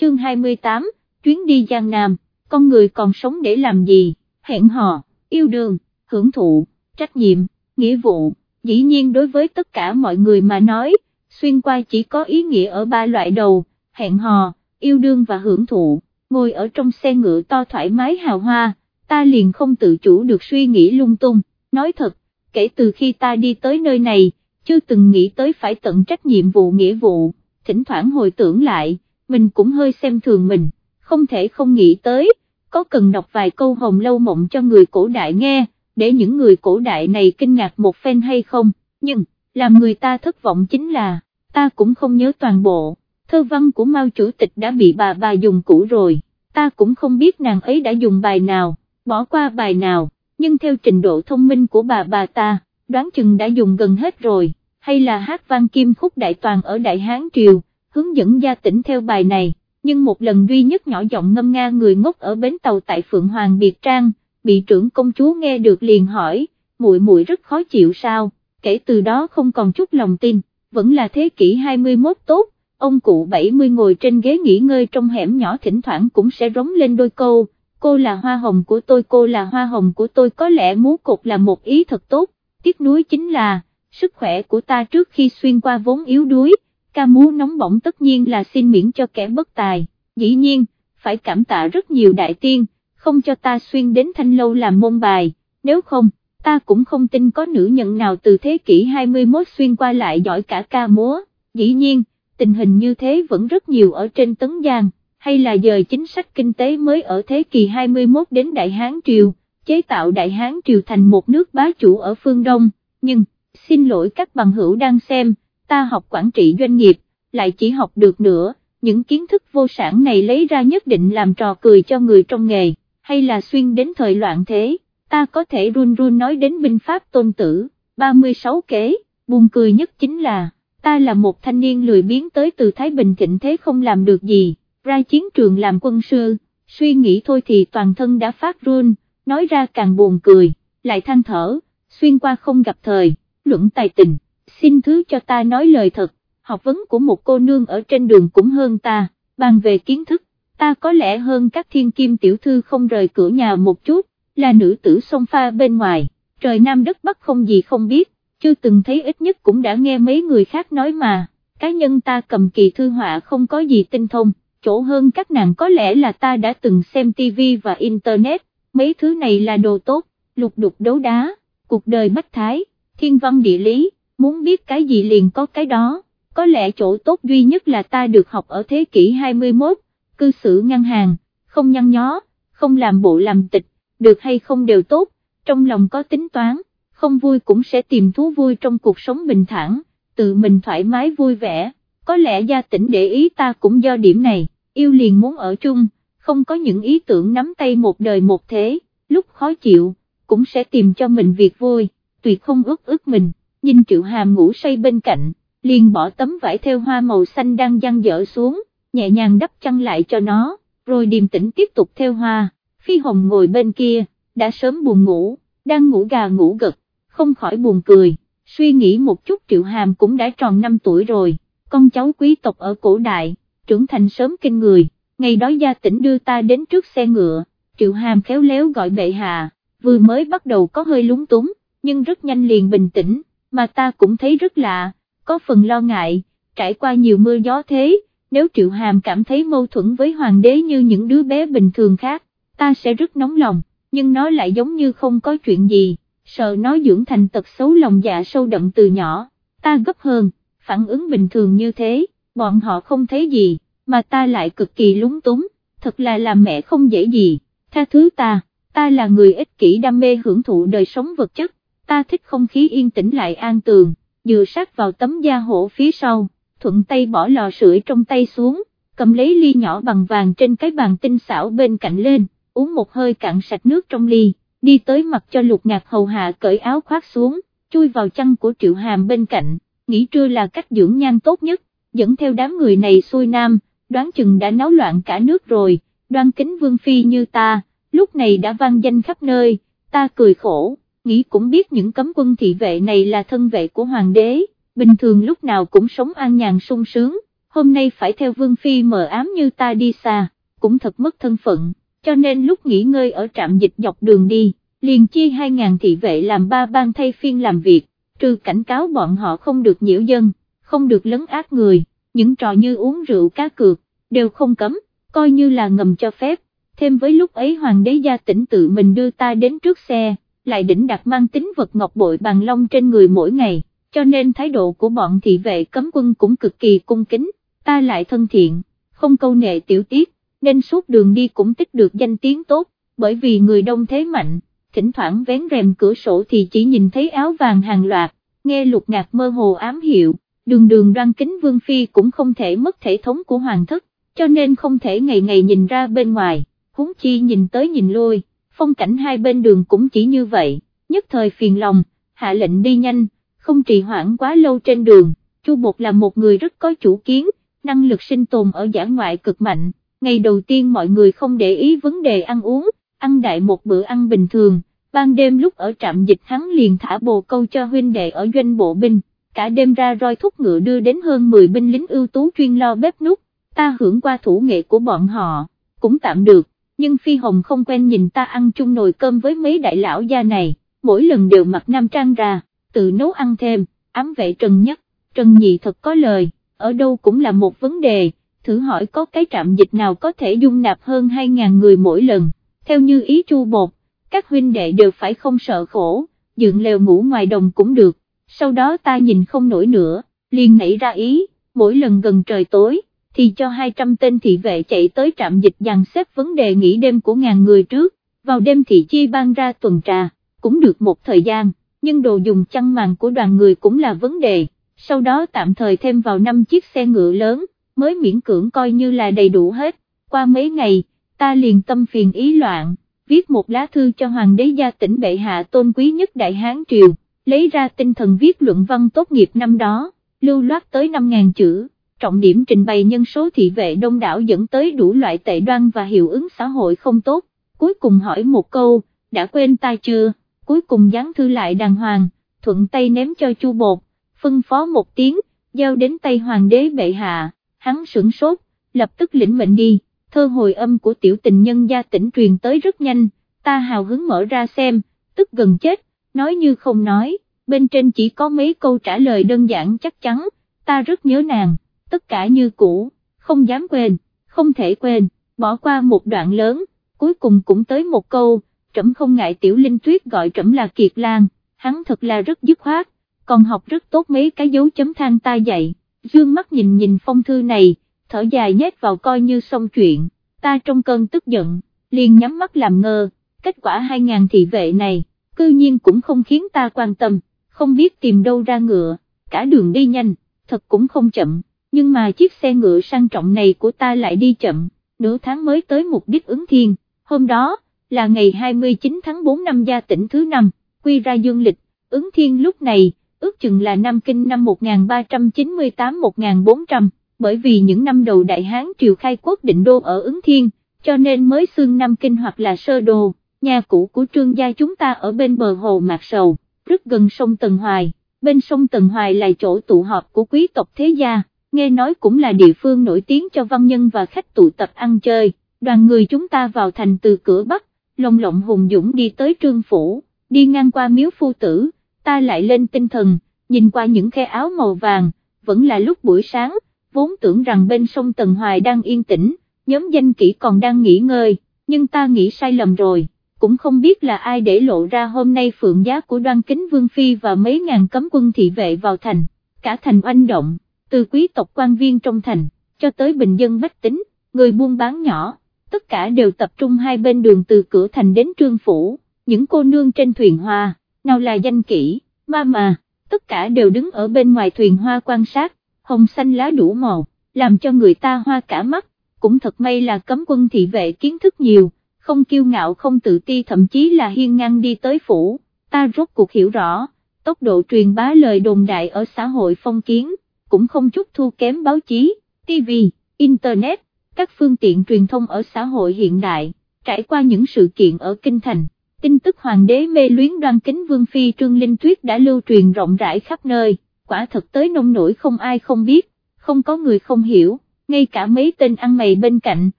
chương 28, chuyến đi Giang Nam, con người còn sống để làm gì, hẹn hò, yêu đương, hưởng thụ, trách nhiệm, nghĩa vụ, dĩ nhiên đối với tất cả mọi người mà nói, xuyên qua chỉ có ý nghĩa ở ba loại đầu, hẹn hò, yêu đương và hưởng thụ, ngồi ở trong xe ngựa to thoải mái hào hoa, ta liền không tự chủ được suy nghĩ lung tung, nói thật, kể từ khi ta đi tới nơi này, chưa từng nghĩ tới phải tận trách nhiệm vụ nghĩa vụ, thỉnh thoảng hồi tưởng lại, mình cũng hơi xem thường mình, không thể không nghĩ tới, có cần đọc vài câu hồng lâu mộng cho người cổ đại nghe, để những người cổ đại này kinh ngạc một phen hay không, nhưng, làm người ta thất vọng chính là, ta cũng không nhớ toàn bộ, thơ văn của Mao Chủ tịch đã bị bà bà dùng cũ rồi, ta cũng không biết nàng ấy đã dùng bài nào, bỏ qua bài nào, nhưng theo trình độ thông minh của bà bà ta, đoán chừng đã dùng gần hết rồi, hay là hát văn kim khúc đại toàn ở Đại Hán Triều, hướng dẫn gia tỉnh theo bài này, nhưng một lần duy nhất nhỏ giọng ngâm nga người ngốc ở bến tàu tại Phượng Hoàng Biệt Trang, bị trưởng công chúa nghe được liền hỏi, muội muội rất khó chịu sao, kể từ đó không còn chút lòng tin, vẫn là thế kỷ 21 tốt, ông cụ 70 ngồi trên ghế nghỉ ngơi trong hẻm nhỏ thỉnh thoảng cũng sẽ rống lên đôi câu, cô là hoa hồng của tôi cô là hoa hồng của tôi có lẽ múa cột là một ý thật tốt, tiếc nuối chính là, sức khỏe của ta trước khi xuyên qua vốn yếu đuối, ca múa nóng bỏng tất nhiên là xin miễn cho kẻ bất tài, dĩ nhiên, phải cảm tạ rất nhiều đại tiên, không cho ta xuyên đến thanh lâu làm môn bài, nếu không, ta cũng không tin có nữ nhân nào từ thế kỷ 21 xuyên qua lại giỏi cả ca múa, dĩ nhiên, tình hình như thế vẫn rất nhiều ở trên Tấn Giang, hay là dời chính sách kinh tế mới ở thế kỷ 21 đến Đại Hán Triều, chế tạo Đại Hán Triều thành một nước bá chủ ở phương Đông, nhưng, xin lỗi các bằng hữu đang xem, ta học quản trị doanh nghiệp, lại chỉ học được nữa, những kiến thức vô sản này lấy ra nhất định làm trò cười cho người trong nghề, hay là xuyên đến thời loạn thế, ta có thể run run nói đến binh pháp tôn tử, 36 kế, buồn cười nhất chính là, ta là một thanh niên lười biến tới từ Thái Bình thịnh thế không làm được gì, ra chiến trường làm quân sư, suy nghĩ thôi thì toàn thân đã phát run, nói ra càng buồn cười, lại than thở, xuyên qua không gặp thời, luận tài tình xin thứ cho ta nói lời thật, học vấn của một cô nương ở trên đường cũng hơn ta, bàn về kiến thức, ta có lẽ hơn các thiên kim tiểu thư không rời cửa nhà một chút, là nữ tử sông pha bên ngoài, trời Nam đất Bắc không gì không biết, chưa từng thấy ít nhất cũng đã nghe mấy người khác nói mà, cá nhân ta cầm kỳ thư họa không có gì tinh thông, chỗ hơn các nàng có lẽ là ta đã từng xem tivi và Internet, mấy thứ này là đồ tốt, lục đục đấu đá, cuộc đời bách thái, thiên văn địa lý muốn biết cái gì liền có cái đó, có lẽ chỗ tốt duy nhất là ta được học ở thế kỷ 21, cư xử ngăn hàng, không nhăn nhó, không làm bộ làm tịch, được hay không đều tốt, trong lòng có tính toán, không vui cũng sẽ tìm thú vui trong cuộc sống bình thản, tự mình thoải mái vui vẻ, có lẽ gia tỉnh để ý ta cũng do điểm này, yêu liền muốn ở chung, không có những ý tưởng nắm tay một đời một thế, lúc khó chịu, cũng sẽ tìm cho mình việc vui, tuyệt không ước ước mình nhìn triệu hàm ngủ say bên cạnh, liền bỏ tấm vải theo hoa màu xanh đang dang dở xuống, nhẹ nhàng đắp chăn lại cho nó, rồi điềm tĩnh tiếp tục theo hoa, phi hồng ngồi bên kia, đã sớm buồn ngủ, đang ngủ gà ngủ gật, không khỏi buồn cười, suy nghĩ một chút triệu hàm cũng đã tròn 5 tuổi rồi, con cháu quý tộc ở cổ đại, trưởng thành sớm kinh người, ngày đó gia tỉnh đưa ta đến trước xe ngựa, triệu hàm khéo léo gọi bệ hạ, vừa mới bắt đầu có hơi lúng túng, nhưng rất nhanh liền bình tĩnh, mà ta cũng thấy rất lạ, có phần lo ngại, trải qua nhiều mưa gió thế, nếu Triệu Hàm cảm thấy mâu thuẫn với hoàng đế như những đứa bé bình thường khác, ta sẽ rất nóng lòng, nhưng nó lại giống như không có chuyện gì, sợ nó dưỡng thành tật xấu lòng dạ sâu đậm từ nhỏ, ta gấp hơn, phản ứng bình thường như thế, bọn họ không thấy gì, mà ta lại cực kỳ lúng túng, thật là làm mẹ không dễ gì, tha thứ ta, ta là người ích kỷ đam mê hưởng thụ đời sống vật chất, ta thích không khí yên tĩnh lại an tường, dựa sát vào tấm da hổ phía sau, thuận tay bỏ lò sưởi trong tay xuống, cầm lấy ly nhỏ bằng vàng trên cái bàn tinh xảo bên cạnh lên, uống một hơi cạn sạch nước trong ly, đi tới mặt cho lục ngạc hầu hạ cởi áo khoác xuống, chui vào chăn của triệu hàm bên cạnh, nghĩ trưa là cách dưỡng nhan tốt nhất, dẫn theo đám người này xuôi nam, đoán chừng đã náo loạn cả nước rồi, đoan kính vương phi như ta, lúc này đã vang danh khắp nơi, ta cười khổ nghĩ cũng biết những cấm quân thị vệ này là thân vệ của hoàng đế, bình thường lúc nào cũng sống an nhàn sung sướng, hôm nay phải theo Vương Phi mờ ám như ta đi xa, cũng thật mất thân phận, cho nên lúc nghỉ ngơi ở trạm dịch dọc đường đi, liền chia 2.000 thị vệ làm ba ban thay phiên làm việc, trừ cảnh cáo bọn họ không được nhiễu dân, không được lấn át người, những trò như uống rượu cá cược, đều không cấm, coi như là ngầm cho phép, thêm với lúc ấy hoàng đế gia tỉnh tự mình đưa ta đến trước xe, lại đỉnh đặt mang tính vật ngọc bội bằng long trên người mỗi ngày, cho nên thái độ của bọn thị vệ cấm quân cũng cực kỳ cung kính, ta lại thân thiện, không câu nệ tiểu tiết, nên suốt đường đi cũng tích được danh tiếng tốt, bởi vì người đông thế mạnh, thỉnh thoảng vén rèm cửa sổ thì chỉ nhìn thấy áo vàng hàng loạt, nghe lục ngạc mơ hồ ám hiệu, đường đường đoan kính vương phi cũng không thể mất thể thống của hoàng thất, cho nên không thể ngày ngày nhìn ra bên ngoài, huống chi nhìn tới nhìn lui, phong cảnh hai bên đường cũng chỉ như vậy, nhất thời phiền lòng, hạ lệnh đi nhanh, không trì hoãn quá lâu trên đường, Chu Bột là một người rất có chủ kiến, năng lực sinh tồn ở giả ngoại cực mạnh, ngày đầu tiên mọi người không để ý vấn đề ăn uống, ăn đại một bữa ăn bình thường, ban đêm lúc ở trạm dịch hắn liền thả bồ câu cho huynh đệ ở doanh bộ binh, cả đêm ra roi thúc ngựa đưa đến hơn 10 binh lính ưu tú chuyên lo bếp nút, ta hưởng qua thủ nghệ của bọn họ, cũng tạm được, nhưng Phi Hồng không quen nhìn ta ăn chung nồi cơm với mấy đại lão gia này, mỗi lần đều mặc nam trang ra, tự nấu ăn thêm, ám vệ Trần Nhất, Trần Nhị thật có lời, ở đâu cũng là một vấn đề, thử hỏi có cái trạm dịch nào có thể dung nạp hơn 2.000 người mỗi lần, theo như ý chu bột, các huynh đệ đều phải không sợ khổ, dựng lều ngủ ngoài đồng cũng được, sau đó ta nhìn không nổi nữa, liền nảy ra ý, mỗi lần gần trời tối, thì cho 200 tên thị vệ chạy tới trạm dịch dàn xếp vấn đề nghỉ đêm của ngàn người trước, vào đêm thị chi ban ra tuần trà, cũng được một thời gian, nhưng đồ dùng chăn màn của đoàn người cũng là vấn đề, sau đó tạm thời thêm vào 5 chiếc xe ngựa lớn, mới miễn cưỡng coi như là đầy đủ hết, qua mấy ngày, ta liền tâm phiền ý loạn, viết một lá thư cho Hoàng đế gia tỉnh bệ hạ tôn quý nhất Đại Hán Triều, lấy ra tinh thần viết luận văn tốt nghiệp năm đó, lưu loát tới 5.000 chữ, trọng điểm trình bày nhân số thị vệ đông đảo dẫn tới đủ loại tệ đoan và hiệu ứng xã hội không tốt, cuối cùng hỏi một câu, đã quên ta chưa, cuối cùng dán thư lại đàng hoàng, thuận tay ném cho chu bột, phân phó một tiếng, giao đến tay hoàng đế bệ hạ, hắn sửng sốt, lập tức lĩnh mệnh đi, thơ hồi âm của tiểu tình nhân gia tỉnh truyền tới rất nhanh, ta hào hứng mở ra xem, tức gần chết, nói như không nói, bên trên chỉ có mấy câu trả lời đơn giản chắc chắn, ta rất nhớ nàng, tất cả như cũ, không dám quên, không thể quên, bỏ qua một đoạn lớn, cuối cùng cũng tới một câu, trẫm không ngại tiểu linh tuyết gọi trẫm là kiệt lan, hắn thật là rất dứt khoát, còn học rất tốt mấy cái dấu chấm than ta dạy, dương mắt nhìn nhìn phong thư này, thở dài nhét vào coi như xong chuyện, ta trong cơn tức giận, liền nhắm mắt làm ngơ, kết quả hai ngàn thị vệ này, cư nhiên cũng không khiến ta quan tâm, không biết tìm đâu ra ngựa, cả đường đi nhanh, thật cũng không chậm, nhưng mà chiếc xe ngựa sang trọng này của ta lại đi chậm, nửa tháng mới tới mục đích ứng thiên, hôm đó, là ngày 29 tháng 4 năm gia tỉnh thứ năm, quy ra dương lịch, ứng thiên lúc này, ước chừng là Nam Kinh năm 1398-1400, bởi vì những năm đầu Đại Hán triều khai quốc định đô ở ứng thiên, cho nên mới xương Nam Kinh hoặc là sơ đồ. Nhà cũ của trương gia chúng ta ở bên bờ hồ Mạc Sầu, rất gần sông Tần Hoài, bên sông Tần Hoài là chỗ tụ họp của quý tộc thế gia, nghe nói cũng là địa phương nổi tiếng cho văn nhân và khách tụ tập ăn chơi, đoàn người chúng ta vào thành từ cửa Bắc, lồng lộng hùng dũng đi tới trương phủ, đi ngang qua miếu phu tử, ta lại lên tinh thần, nhìn qua những khe áo màu vàng, vẫn là lúc buổi sáng, vốn tưởng rằng bên sông Tần Hoài đang yên tĩnh, nhóm danh kỹ còn đang nghỉ ngơi, nhưng ta nghĩ sai lầm rồi, cũng không biết là ai để lộ ra hôm nay phượng giá của đoan kính Vương Phi và mấy ngàn cấm quân thị vệ vào thành, cả thành oanh động, từ quý tộc quan viên trong thành, cho tới bình dân bách tính, người buôn bán nhỏ, tất cả đều tập trung hai bên đường từ cửa thành đến trương phủ, những cô nương trên thuyền hoa, nào là danh kỹ, ma mà, tất cả đều đứng ở bên ngoài thuyền hoa quan sát, hồng xanh lá đủ màu, làm cho người ta hoa cả mắt, cũng thật may là cấm quân thị vệ kiến thức nhiều, không kiêu ngạo không tự ti thậm chí là hiên ngang đi tới phủ, ta rốt cuộc hiểu rõ, tốc độ truyền bá lời đồn đại ở xã hội phong kiến, cũng không chút thua kém báo chí, TV, Internet, các phương tiện truyền thông ở xã hội hiện đại, trải qua những sự kiện ở Kinh Thành. Tin tức hoàng đế mê luyến đoan kính vương phi Trương Linh Tuyết đã lưu truyền rộng rãi khắp nơi, quả thật tới nông nổi không ai không biết, không có người không hiểu, ngay cả mấy tên ăn mày bên cạnh,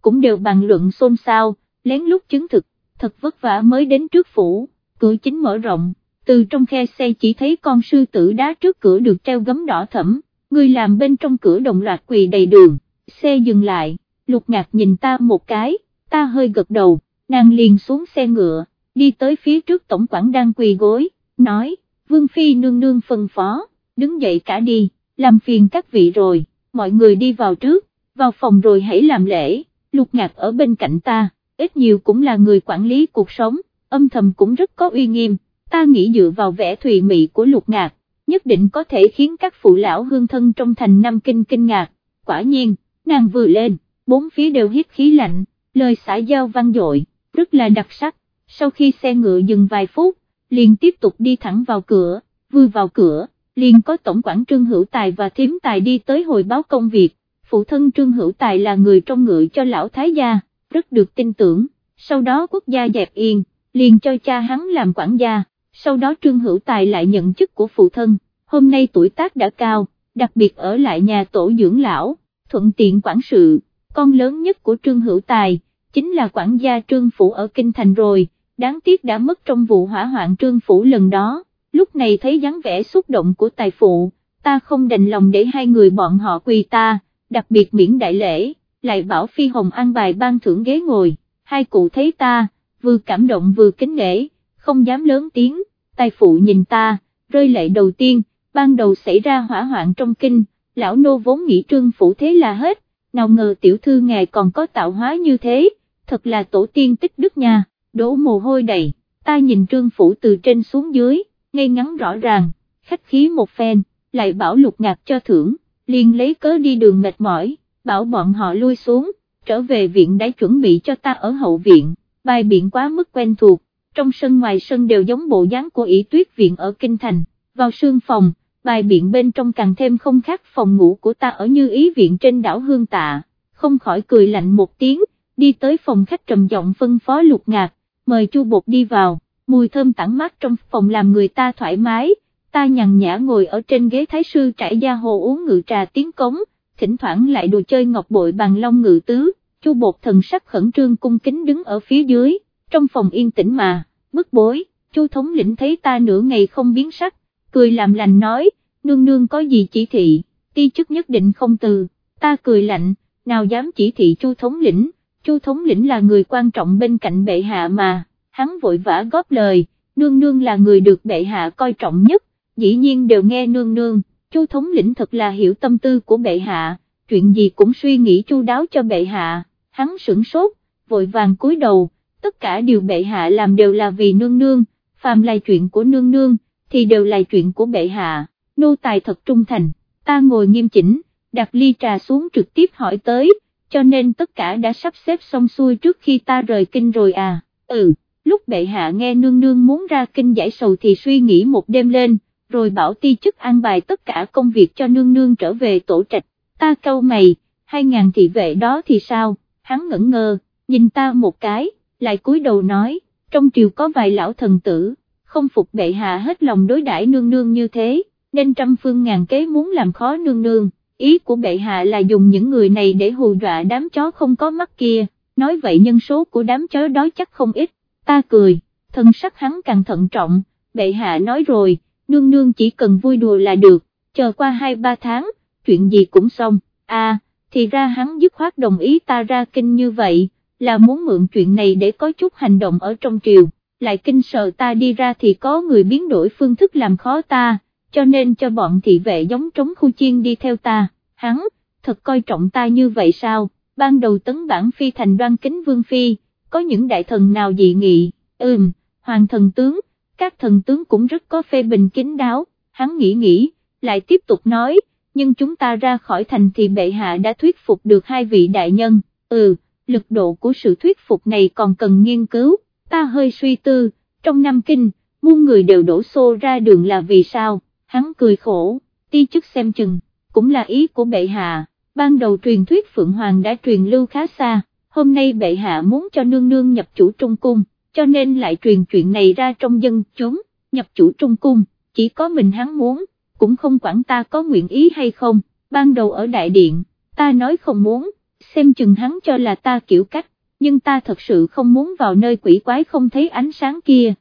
cũng đều bàn luận xôn xao, lén lút chứng thực, thật vất vả mới đến trước phủ, cửa chính mở rộng, từ trong khe xe chỉ thấy con sư tử đá trước cửa được treo gấm đỏ thẫm, người làm bên trong cửa đồng loạt quỳ đầy đường, xe dừng lại, lục ngạc nhìn ta một cái, ta hơi gật đầu, nàng liền xuống xe ngựa, đi tới phía trước tổng quản đang quỳ gối, nói, Vương Phi nương nương phân phó, đứng dậy cả đi, làm phiền các vị rồi, mọi người đi vào trước, vào phòng rồi hãy làm lễ, lục ngạc ở bên cạnh ta, ít nhiều cũng là người quản lý cuộc sống, âm thầm cũng rất có uy nghiêm, ta nghĩ dựa vào vẻ thùy mị của lục ngạc, nhất định có thể khiến các phụ lão hương thân trong thành Nam Kinh kinh ngạc, quả nhiên, nàng vừa lên, bốn phía đều hít khí lạnh, lời xã giao vang dội, rất là đặc sắc, sau khi xe ngựa dừng vài phút, liền tiếp tục đi thẳng vào cửa, vừa vào cửa, liền có tổng quản Trương Hữu Tài và Thiếm Tài đi tới hồi báo công việc, phụ thân Trương Hữu Tài là người trong ngựa cho lão Thái gia, rất được tin tưởng, sau đó quốc gia dẹp yên, liền cho cha hắn làm quản gia, sau đó Trương Hữu Tài lại nhận chức của phụ thân, hôm nay tuổi tác đã cao, đặc biệt ở lại nhà tổ dưỡng lão, thuận tiện quản sự, con lớn nhất của Trương Hữu Tài, chính là quản gia Trương Phủ ở Kinh Thành rồi, đáng tiếc đã mất trong vụ hỏa hoạn Trương Phủ lần đó, lúc này thấy dáng vẻ xúc động của tài phụ, ta không đành lòng để hai người bọn họ quỳ ta, đặc biệt miễn đại lễ, lại bảo Phi Hồng an bài ban thưởng ghế ngồi, hai cụ thấy ta, vừa cảm động vừa kính nể, không dám lớn tiếng, tài phụ nhìn ta, rơi lệ đầu tiên, ban đầu xảy ra hỏa hoạn trong kinh, lão nô vốn nghĩ trương phủ thế là hết, nào ngờ tiểu thư ngài còn có tạo hóa như thế, thật là tổ tiên tích đức nha, đổ mồ hôi đầy, ta nhìn trương phủ từ trên xuống dưới, ngay ngắn rõ ràng, khách khí một phen, lại bảo lục ngạc cho thưởng, liền lấy cớ đi đường mệt mỏi, bảo bọn họ lui xuống, trở về viện đã chuẩn bị cho ta ở hậu viện, bài biện quá mức quen thuộc, trong sân ngoài sân đều giống bộ dáng của ỷ tuyết viện ở Kinh Thành, vào sương phòng, bài biện bên trong càng thêm không khác phòng ngủ của ta ở như ý viện trên đảo Hương Tạ, không khỏi cười lạnh một tiếng, đi tới phòng khách trầm giọng phân phó lục ngạc, mời chu bột đi vào, mùi thơm tản mát trong phòng làm người ta thoải mái, ta nhằn nhã ngồi ở trên ghế thái sư trải da hồ uống ngự trà tiếng cống, thỉnh thoảng lại đồ chơi ngọc bội bằng long ngự tứ, chu bột thần sắc khẩn trương cung kính đứng ở phía dưới, trong phòng yên tĩnh mà, bức bối, chu thống lĩnh thấy ta nửa ngày không biến sắc, cười làm lành nói, nương nương có gì chỉ thị, ti chức nhất định không từ, ta cười lạnh, nào dám chỉ thị chu thống lĩnh, chu thống lĩnh là người quan trọng bên cạnh bệ hạ mà, hắn vội vã góp lời, nương nương là người được bệ hạ coi trọng nhất, dĩ nhiên đều nghe nương nương, chu thống lĩnh thật là hiểu tâm tư của bệ hạ, chuyện gì cũng suy nghĩ chu đáo cho bệ hạ, hắn sửng sốt, vội vàng cúi đầu, tất cả điều bệ hạ làm đều là vì nương nương, phàm là chuyện của nương nương, thì đều là chuyện của bệ hạ, nô tài thật trung thành, ta ngồi nghiêm chỉnh, đặt ly trà xuống trực tiếp hỏi tới, cho nên tất cả đã sắp xếp xong xuôi trước khi ta rời kinh rồi à, ừ, lúc bệ hạ nghe nương nương muốn ra kinh giải sầu thì suy nghĩ một đêm lên, rồi bảo ti chức an bài tất cả công việc cho nương nương trở về tổ trạch, ta câu mày, hai ngàn thị vệ đó thì sao, hắn ngẩn ngơ, nhìn ta một cái, lại cúi đầu nói, trong triều có vài lão thần tử, không phục bệ hạ hết lòng đối đãi nương nương như thế, nên trăm phương ngàn kế muốn làm khó nương nương, ý của bệ hạ là dùng những người này để hù dọa đám chó không có mắt kia, nói vậy nhân số của đám chó đó chắc không ít, ta cười, thân sắc hắn càng thận trọng, bệ hạ nói rồi, nương nương chỉ cần vui đùa là được, chờ qua 2-3 tháng, chuyện gì cũng xong, à, thì ra hắn dứt khoát đồng ý ta ra kinh như vậy, là muốn mượn chuyện này để có chút hành động ở trong triều, lại kinh sợ ta đi ra thì có người biến đổi phương thức làm khó ta, cho nên cho bọn thị vệ giống trống khu chiên đi theo ta, hắn, thật coi trọng ta như vậy sao, ban đầu tấn bản phi thành đoan kính vương phi, có những đại thần nào dị nghị, ừm, hoàng thần tướng, các thần tướng cũng rất có phê bình kín đáo, hắn nghĩ nghĩ, lại tiếp tục nói, nhưng chúng ta ra khỏi thành thì bệ hạ đã thuyết phục được hai vị đại nhân, ừ, lực độ của sự thuyết phục này còn cần nghiên cứu, ta hơi suy tư, trong Nam Kinh, muôn người đều đổ xô ra đường là vì sao, hắn cười khổ, ti chức xem chừng, cũng là ý của bệ hạ, ban đầu truyền thuyết Phượng Hoàng đã truyền lưu khá xa, hôm nay bệ hạ muốn cho nương nương nhập chủ trung cung, cho nên lại truyền chuyện này ra trong dân chúng, nhập chủ trung cung, chỉ có mình hắn muốn, cũng không quản ta có nguyện ý hay không, ban đầu ở đại điện, ta nói không muốn, xem chừng hắn cho là ta kiểu cách, nhưng ta thật sự không muốn vào nơi quỷ quái không thấy ánh sáng kia.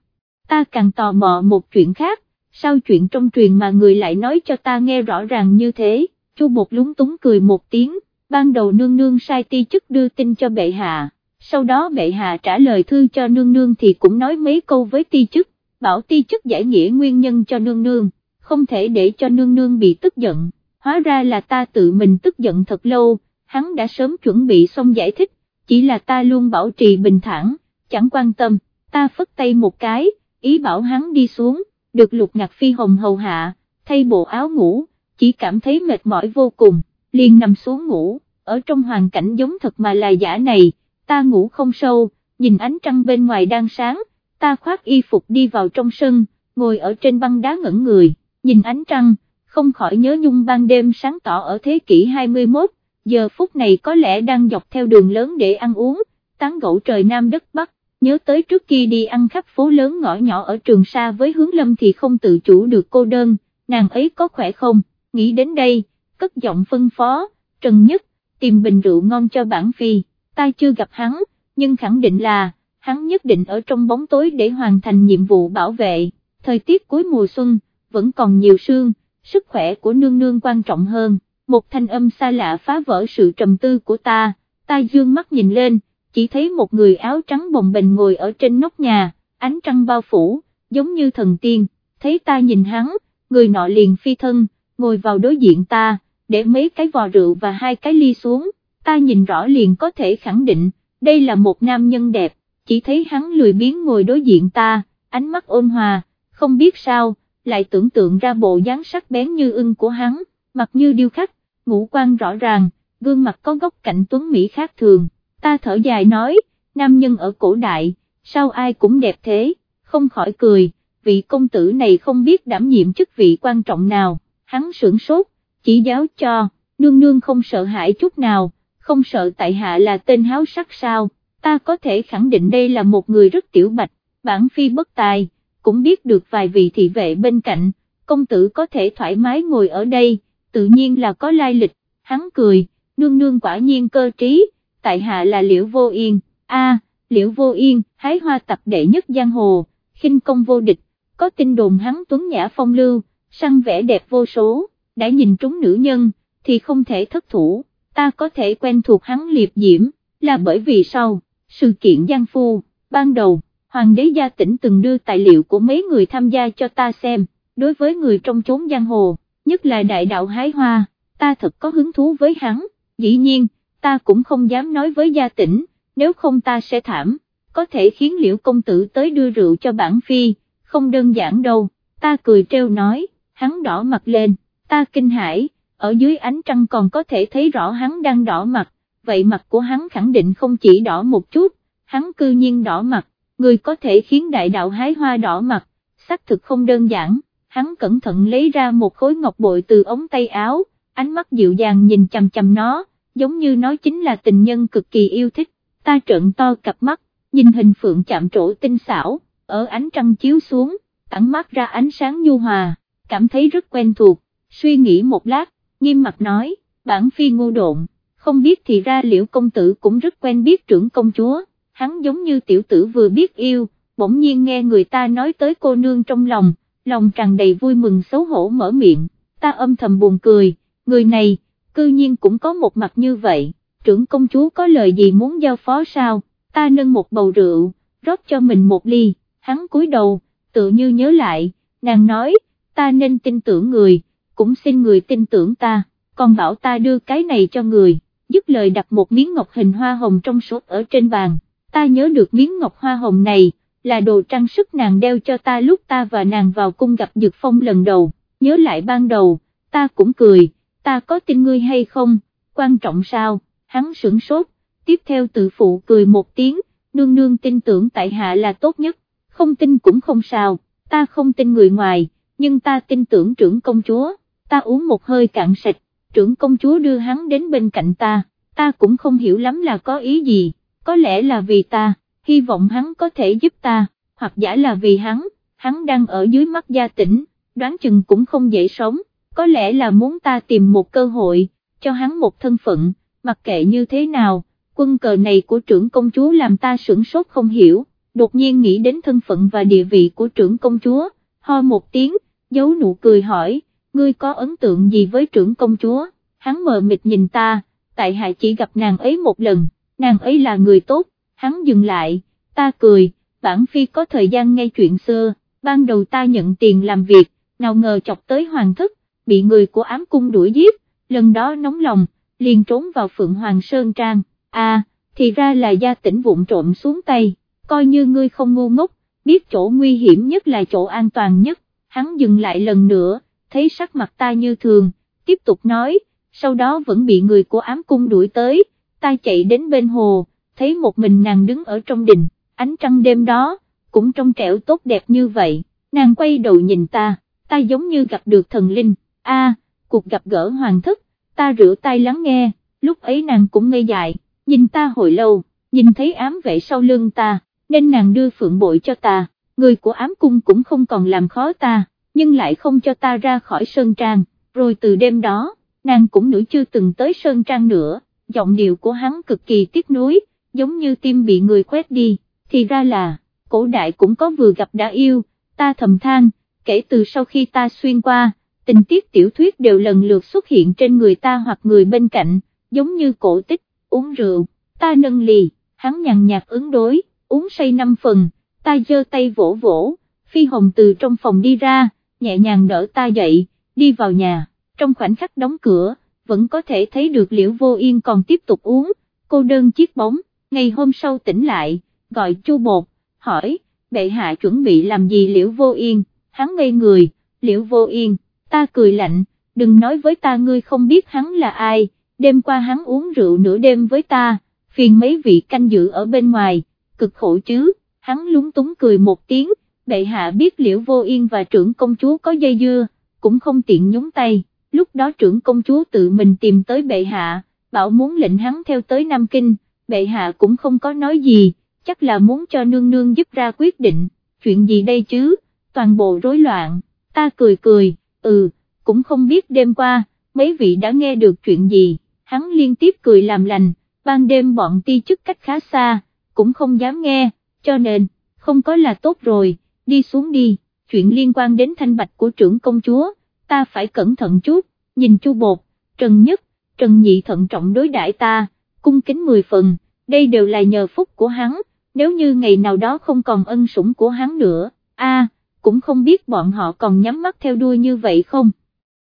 Ta càng tò mò một chuyện khác, sao chuyện trong truyền mà người lại nói cho ta nghe rõ ràng như thế, chu một lúng túng cười một tiếng, ban đầu nương nương sai ti chức đưa tin cho bệ hạ, sau đó bệ hạ trả lời thư cho nương nương thì cũng nói mấy câu với ti chức, bảo ti chức giải nghĩa nguyên nhân cho nương nương, không thể để cho nương nương bị tức giận, hóa ra là ta tự mình tức giận thật lâu, hắn đã sớm chuẩn bị xong giải thích, chỉ là ta luôn bảo trì bình thản, chẳng quan tâm, ta phất tay một cái, ý bảo hắn đi xuống, được lục ngạc phi hồng hầu hạ, thay bộ áo ngủ, chỉ cảm thấy mệt mỏi vô cùng, liền nằm xuống ngủ, ở trong hoàn cảnh giống thật mà là giả này, ta ngủ không sâu, nhìn ánh trăng bên ngoài đang sáng, ta khoác y phục đi vào trong sân, ngồi ở trên băng đá ngẩn người, nhìn ánh trăng, không khỏi nhớ nhung ban đêm sáng tỏ ở thế kỷ 21, giờ phút này có lẽ đang dọc theo đường lớn để ăn uống, tán gẫu trời Nam đất Bắc, nhớ tới trước kia đi ăn khắp phố lớn ngõ nhỏ ở Trường Sa với hướng lâm thì không tự chủ được cô đơn, nàng ấy có khỏe không, nghĩ đến đây, cất giọng phân phó, Trần Nhất, tìm bình rượu ngon cho bản phi, ta chưa gặp hắn, nhưng khẳng định là, hắn nhất định ở trong bóng tối để hoàn thành nhiệm vụ bảo vệ, thời tiết cuối mùa xuân, vẫn còn nhiều sương, sức khỏe của nương nương quan trọng hơn, một thanh âm xa lạ phá vỡ sự trầm tư của ta, ta dương mắt nhìn lên, chỉ thấy một người áo trắng bồng bềnh ngồi ở trên nóc nhà, ánh trăng bao phủ, giống như thần tiên, thấy ta nhìn hắn, người nọ liền phi thân, ngồi vào đối diện ta, để mấy cái vò rượu và hai cái ly xuống, ta nhìn rõ liền có thể khẳng định, đây là một nam nhân đẹp, chỉ thấy hắn lười biếng ngồi đối diện ta, ánh mắt ôn hòa, không biết sao, lại tưởng tượng ra bộ dáng sắc bén như ưng của hắn, mặt như điêu khắc, ngũ quan rõ ràng, gương mặt có góc cạnh tuấn Mỹ khác thường, ta thở dài nói, nam nhân ở cổ đại, sao ai cũng đẹp thế, không khỏi cười, vị công tử này không biết đảm nhiệm chức vị quan trọng nào, hắn sưởng sốt, chỉ giáo cho, nương nương không sợ hãi chút nào, không sợ tại hạ là tên háo sắc sao, ta có thể khẳng định đây là một người rất tiểu bạch, bản phi bất tài, cũng biết được vài vị thị vệ bên cạnh, công tử có thể thoải mái ngồi ở đây, tự nhiên là có lai lịch, hắn cười, nương nương quả nhiên cơ trí, tại hạ là liễu vô yên, a liễu vô yên, hái hoa tập đệ nhất giang hồ, khinh công vô địch, có tin đồn hắn tuấn nhã phong lưu, săn vẻ đẹp vô số, đã nhìn trúng nữ nhân, thì không thể thất thủ, ta có thể quen thuộc hắn liệp diễm, là bởi vì sau, sự kiện Giang Phu, ban đầu, Hoàng đế gia tỉnh từng đưa tài liệu của mấy người tham gia cho ta xem, đối với người trong chốn giang hồ, nhất là đại đạo hái hoa, ta thật có hứng thú với hắn, dĩ nhiên, ta cũng không dám nói với gia tỉnh, nếu không ta sẽ thảm, có thể khiến liễu công tử tới đưa rượu cho bản phi, không đơn giản đâu, ta cười treo nói, hắn đỏ mặt lên, ta kinh hãi, ở dưới ánh trăng còn có thể thấy rõ hắn đang đỏ mặt, vậy mặt của hắn khẳng định không chỉ đỏ một chút, hắn cư nhiên đỏ mặt, người có thể khiến đại đạo hái hoa đỏ mặt, xác thực không đơn giản, hắn cẩn thận lấy ra một khối ngọc bội từ ống tay áo, ánh mắt dịu dàng nhìn chằm chằm nó, giống như nó chính là tình nhân cực kỳ yêu thích, ta trợn to cặp mắt, nhìn hình phượng chạm trổ tinh xảo, ở ánh trăng chiếu xuống, tặng mắt ra ánh sáng nhu hòa, cảm thấy rất quen thuộc, suy nghĩ một lát, nghiêm mặt nói, bản phi ngu độn, không biết thì ra liễu công tử cũng rất quen biết trưởng công chúa, hắn giống như tiểu tử vừa biết yêu, bỗng nhiên nghe người ta nói tới cô nương trong lòng, lòng tràn đầy vui mừng xấu hổ mở miệng, ta âm thầm buồn cười, người này, cư nhiên cũng có một mặt như vậy, trưởng công chúa có lời gì muốn giao phó sao, ta nâng một bầu rượu, rót cho mình một ly, hắn cúi đầu, tự như nhớ lại, nàng nói, ta nên tin tưởng người, cũng xin người tin tưởng ta, còn bảo ta đưa cái này cho người, dứt lời đặt một miếng ngọc hình hoa hồng trong suốt ở trên bàn ta nhớ được miếng ngọc hoa hồng này, là đồ trang sức nàng đeo cho ta lúc ta và nàng vào cung gặp Dược Phong lần đầu, nhớ lại ban đầu, ta cũng cười, ta có tin ngươi hay không, quan trọng sao, hắn sửng sốt, tiếp theo tự phụ cười một tiếng, nương nương tin tưởng tại hạ là tốt nhất, không tin cũng không sao, ta không tin người ngoài, nhưng ta tin tưởng trưởng công chúa, ta uống một hơi cạn sạch, trưởng công chúa đưa hắn đến bên cạnh ta, ta cũng không hiểu lắm là có ý gì có lẽ là vì ta, hy vọng hắn có thể giúp ta, hoặc giả là vì hắn, hắn đang ở dưới mắt gia tỉnh, đoán chừng cũng không dễ sống, có lẽ là muốn ta tìm một cơ hội, cho hắn một thân phận, mặc kệ như thế nào, quân cờ này của trưởng công chúa làm ta sửng sốt không hiểu, đột nhiên nghĩ đến thân phận và địa vị của trưởng công chúa, ho một tiếng, giấu nụ cười hỏi, ngươi có ấn tượng gì với trưởng công chúa, hắn mờ mịt nhìn ta, tại hạ chỉ gặp nàng ấy một lần, nàng ấy là người tốt, hắn dừng lại, ta cười, bản phi có thời gian nghe chuyện xưa, ban đầu ta nhận tiền làm việc, nào ngờ chọc tới hoàng thất, bị người của ám cung đuổi giết, lần đó nóng lòng, liền trốn vào Phượng Hoàng Sơn Trang, à, thì ra là gia tỉnh vụn trộm xuống tay, coi như ngươi không ngu ngốc, biết chỗ nguy hiểm nhất là chỗ an toàn nhất, hắn dừng lại lần nữa, thấy sắc mặt ta như thường, tiếp tục nói, sau đó vẫn bị người của ám cung đuổi tới, ta chạy đến bên hồ, thấy một mình nàng đứng ở trong đình, ánh trăng đêm đó, cũng trong trẻo tốt đẹp như vậy, nàng quay đầu nhìn ta, ta giống như gặp được thần linh, a, cuộc gặp gỡ hoàng thất, ta rửa tay lắng nghe, lúc ấy nàng cũng ngây dại, nhìn ta hồi lâu, nhìn thấy ám vệ sau lưng ta, nên nàng đưa phượng bội cho ta, người của ám cung cũng không còn làm khó ta, nhưng lại không cho ta ra khỏi sơn trang, rồi từ đêm đó, nàng cũng nữ chưa từng tới sơn trang nữa, giọng điệu của hắn cực kỳ tiếc nuối, giống như tim bị người quét đi, thì ra là, cổ đại cũng có vừa gặp đã yêu, ta thầm than, kể từ sau khi ta xuyên qua, tình tiết tiểu thuyết đều lần lượt xuất hiện trên người ta hoặc người bên cạnh, giống như cổ tích, uống rượu, ta nâng lì, hắn nhằn nhạt ứng đối, uống say năm phần, ta giơ tay vỗ vỗ, phi hồng từ trong phòng đi ra, nhẹ nhàng đỡ ta dậy, đi vào nhà, trong khoảnh khắc đóng cửa, vẫn có thể thấy được liễu vô yên còn tiếp tục uống, cô đơn chiếc bóng, ngày hôm sau tỉnh lại, gọi chu bột, hỏi, bệ hạ chuẩn bị làm gì liễu vô yên, hắn ngây người, liễu vô yên, ta cười lạnh, đừng nói với ta ngươi không biết hắn là ai, đêm qua hắn uống rượu nửa đêm với ta, phiền mấy vị canh giữ ở bên ngoài, cực khổ chứ, hắn lúng túng cười một tiếng, bệ hạ biết liễu vô yên và trưởng công chúa có dây dưa, cũng không tiện nhúng tay, lúc đó trưởng công chúa tự mình tìm tới bệ hạ, bảo muốn lệnh hắn theo tới Nam Kinh, bệ hạ cũng không có nói gì, chắc là muốn cho nương nương giúp ra quyết định, chuyện gì đây chứ, toàn bộ rối loạn, ta cười cười, ừ, cũng không biết đêm qua, mấy vị đã nghe được chuyện gì, hắn liên tiếp cười làm lành, ban đêm bọn ti chức cách khá xa, cũng không dám nghe, cho nên, không có là tốt rồi, đi xuống đi, chuyện liên quan đến thanh bạch của trưởng công chúa, ta phải cẩn thận chút, nhìn chu bột, Trần Nhất, Trần Nhị thận trọng đối đãi ta, cung kính 10 phần, đây đều là nhờ phúc của hắn, nếu như ngày nào đó không còn ân sủng của hắn nữa, a cũng không biết bọn họ còn nhắm mắt theo đuôi như vậy không.